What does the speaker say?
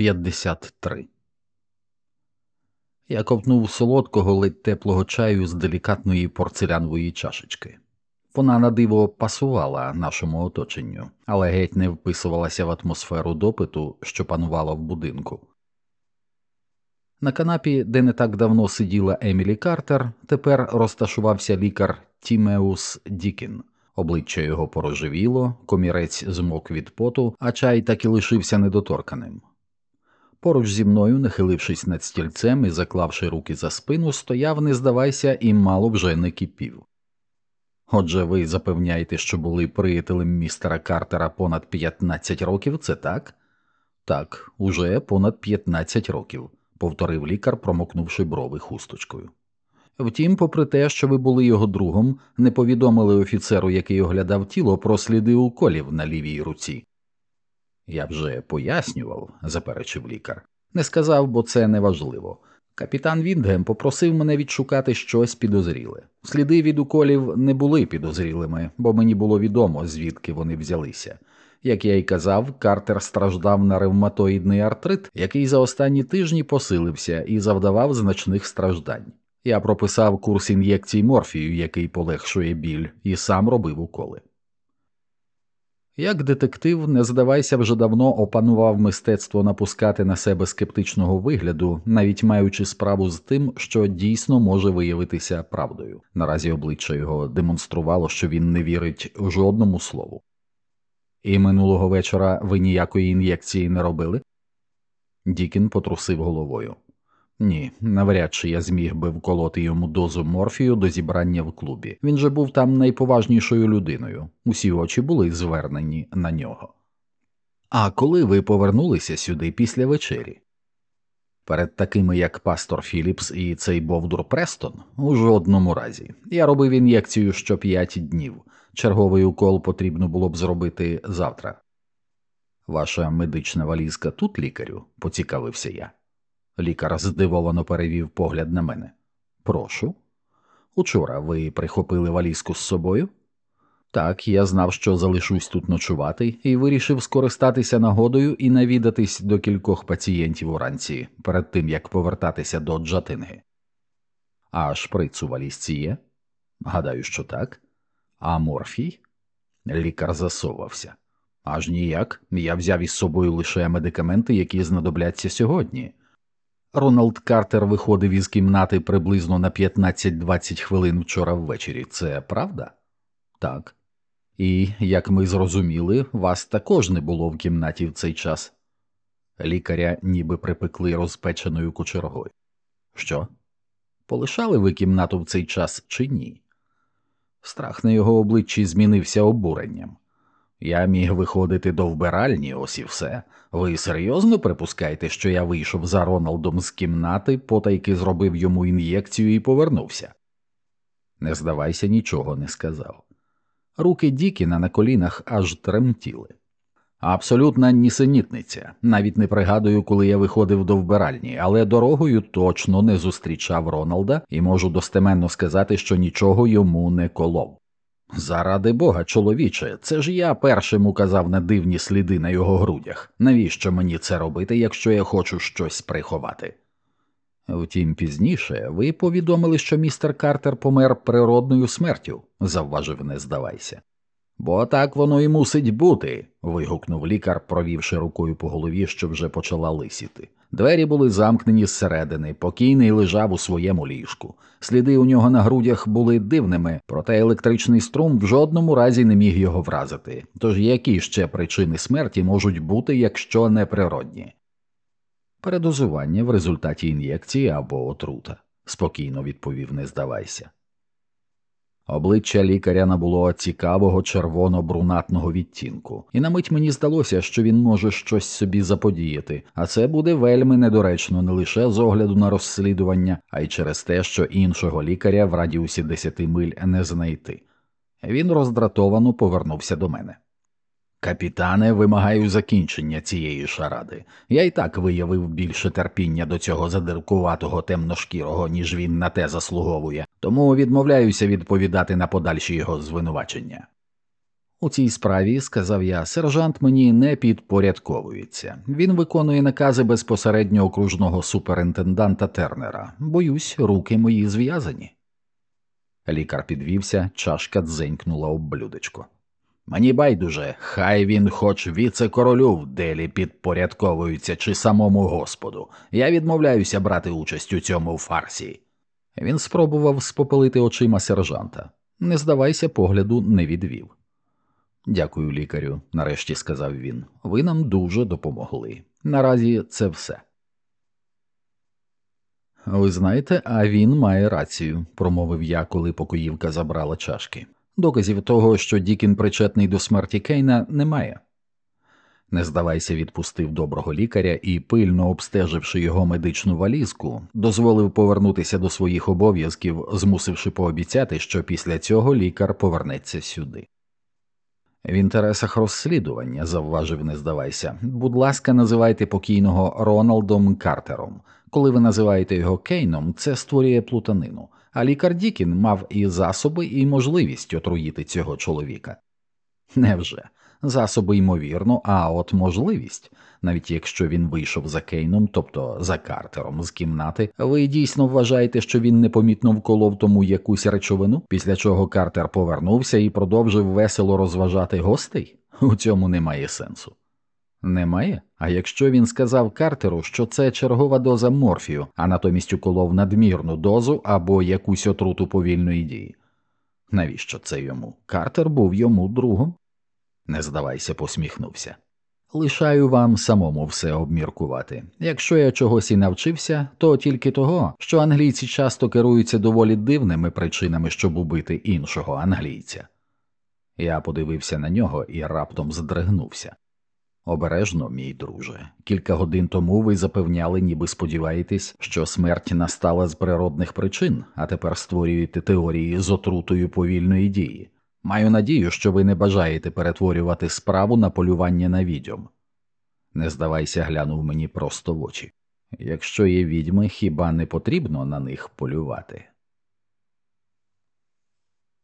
53 Я ковтнув солодкого ледь теплого чаю з делікатної порцелянової чашечки. Вона на диво пасувала нашому оточенню, але геть не вписувалася в атмосферу допиту, що панувала в будинку. На канапі, де не так давно сиділа Емілі Картер, тепер розташувався лікар Тімеус Дікін. Обличчя його порожевіло, комірець змок від поту, а чай так і лишився недоторканим. Поруч зі мною, нахилившись над стільцем і заклавши руки за спину, стояв, не здавайся, і мало вже не кипів. Отже, ви запевняєте, що були приятелем містера Картера понад 15 років, це так? Так, уже понад 15 років, повторив лікар, промокнувши брови хусточкою. Втім, попри те, що ви були його другом, не повідомили офіцеру, який оглядав тіло, про сліди уколів на лівій руці. Я вже пояснював, заперечив лікар. Не сказав, бо це неважливо. Капітан Віндгем попросив мене відшукати щось підозріле. Сліди від уколів не були підозрілими, бо мені було відомо, звідки вони взялися. Як я й казав, Картер страждав на ревматоїдний артрит, який за останні тижні посилився і завдавав значних страждань. Я прописав курс ін'єкцій морфію, який полегшує біль, і сам робив уколи. Як детектив, не здавайся, вже давно опанував мистецтво напускати на себе скептичного вигляду, навіть маючи справу з тим, що дійсно може виявитися правдою. Наразі обличчя його демонструвало, що він не вірить жодному слову. І минулого вечора ви ніякої ін'єкції не робили? Дікін потрусив головою. Ні, навряд чи я зміг би вколоти йому дозу морфію до зібрання в клубі. Він же був там найповажнішою людиною, усі очі були звернені на нього. А коли ви повернулися сюди після вечері? Перед такими, як пастор Філіпс і цей Бовдур Престон, у жодному разі. Я робив ін'єкцію що п'ять днів. Черговий укол потрібно було б зробити завтра. Ваша медична валізка тут, лікарю? поцікавився я. Лікар здивовано перевів погляд на мене. Прошу. Учора ви прихопили валізку з собою? Так, я знав, що залишусь тут ночувати, і вирішив скористатися нагодою і навідатись до кількох пацієнтів уранці перед тим як повертатися до Джатинги. А шприц у валізці є? Гадаю, що так. А морфій? Лікар засовався. Аж ніяк. Я взяв із собою лише медикаменти, які знадобляться сьогодні. Роналд Картер виходив із кімнати приблизно на 15-20 хвилин вчора ввечері. Це правда? Так. І, як ми зрозуміли, вас також не було в кімнаті в цей час. Лікаря ніби припекли розпеченою кучергою. Що? Полишали ви кімнату в цей час чи ні? Страх на його обличчі змінився обуренням. Я міг виходити до вбиральні, ось і все. Ви серйозно припускаєте, що я вийшов за Роналдом з кімнати, потайки зробив йому ін'єкцію і повернувся? Не здавайся, нічого не сказав. Руки Дікіна на колінах аж тремтіли. Абсолютна нісенітниця. Навіть не пригадую, коли я виходив до вбиральні, але дорогою точно не зустрічав Роналда і можу достеменно сказати, що нічого йому не колов. Заради бога, чоловіче, це ж я першим указав на дивні сліди на його грудях. Навіщо мені це робити, якщо я хочу щось приховати? Втім, пізніше ви повідомили, що містер Картер помер природною смертю, завважив, не здавайся. Бо так воно і мусить бути. вигукнув лікар, провівши рукою по голові, що вже почала лисіти. Двері були замкнені зсередини, покійний лежав у своєму ліжку. Сліди у нього на грудях були дивними, проте електричний струм в жодному разі не міг його вразити. Тож які ще причини смерті можуть бути, якщо не природні? Передозування в результаті ін'єкції або отрута, спокійно відповів, не здавайся. Обличчя лікаря набуло цікавого червоно-брунатного відтінку, і на мить мені здалося, що він може щось собі заподіяти, а це буде вельми недоречно не лише з огляду на розслідування, а й через те, що іншого лікаря в радіусі десяти миль не знайти. Він роздратовано повернувся до мене. Капітане, вимагаю закінчення цієї шаради. Я й так виявив більше терпіння до цього задиркуватого темношкірого, ніж він на те заслуговує, тому відмовляюся відповідати на подальші його звинувачення. У цій справі, сказав я, сержант мені не підпорядковується. Він виконує накази безпосередньо окружного суперінтенданта Тернера. Боюсь, руки мої зв'язані. Лікар підвівся, чашка дзенькнула об блюдечко. Мені байдуже, хай він хоч віце-королю в делі підпорядковується чи самому господу. Я відмовляюся брати участь у цьому фарсі. Він спробував спопелити очима сержанта. Не здавайся, погляду не відвів. Дякую, лікарю, нарешті сказав він. Ви нам дуже допомогли. Наразі це все. Ви знаєте, а він має рацію, промовив я, коли покоївка забрала чашки. Доказів того, що Дікін причетний до смерті Кейна, немає. Не здавайся, відпустив доброго лікаря і, пильно обстеживши його медичну валізку, дозволив повернутися до своїх обов'язків, змусивши пообіцяти, що після цього лікар повернеться сюди. В інтересах розслідування, завважив, не здавайся, будь ласка, називайте покійного Роналдом Картером. Коли ви називаєте його Кейном, це створює плутанину, а лікар Дікін мав і засоби, і можливість отруїти цього чоловіка. Невже? Засоби ймовірно, а от можливість, навіть якщо він вийшов за Кейном, тобто за Картером з кімнати, ви дійсно вважаєте, що він непомітно вколов тому якусь речовину, після чого Картер повернувся і продовжив весело розважати гостей? У цьому немає сенсу. Немає? А якщо він сказав Картеру, що це чергова доза морфію, а натомість уколов надмірну дозу або якусь отруту повільної дії. Навіщо це йому? Картер був йому другом? Не здавайся, посміхнувся. Лишаю вам самому все обміркувати. Якщо я чогось і навчився, то тільки того, що англійці часто керуються доволі дивними причинами, щоб убити іншого англійця. Я подивився на нього і раптом здригнувся. Обережно, мій друже, кілька годин тому ви запевняли, ніби сподіваєтесь, що смерть настала з природних причин, а тепер створюєте теорії з отрутою повільної дії. Маю надію, що ви не бажаєте перетворювати справу на полювання на відьом. Не здавайся, глянув мені просто в очі. Якщо є відьми, хіба не потрібно на них полювати?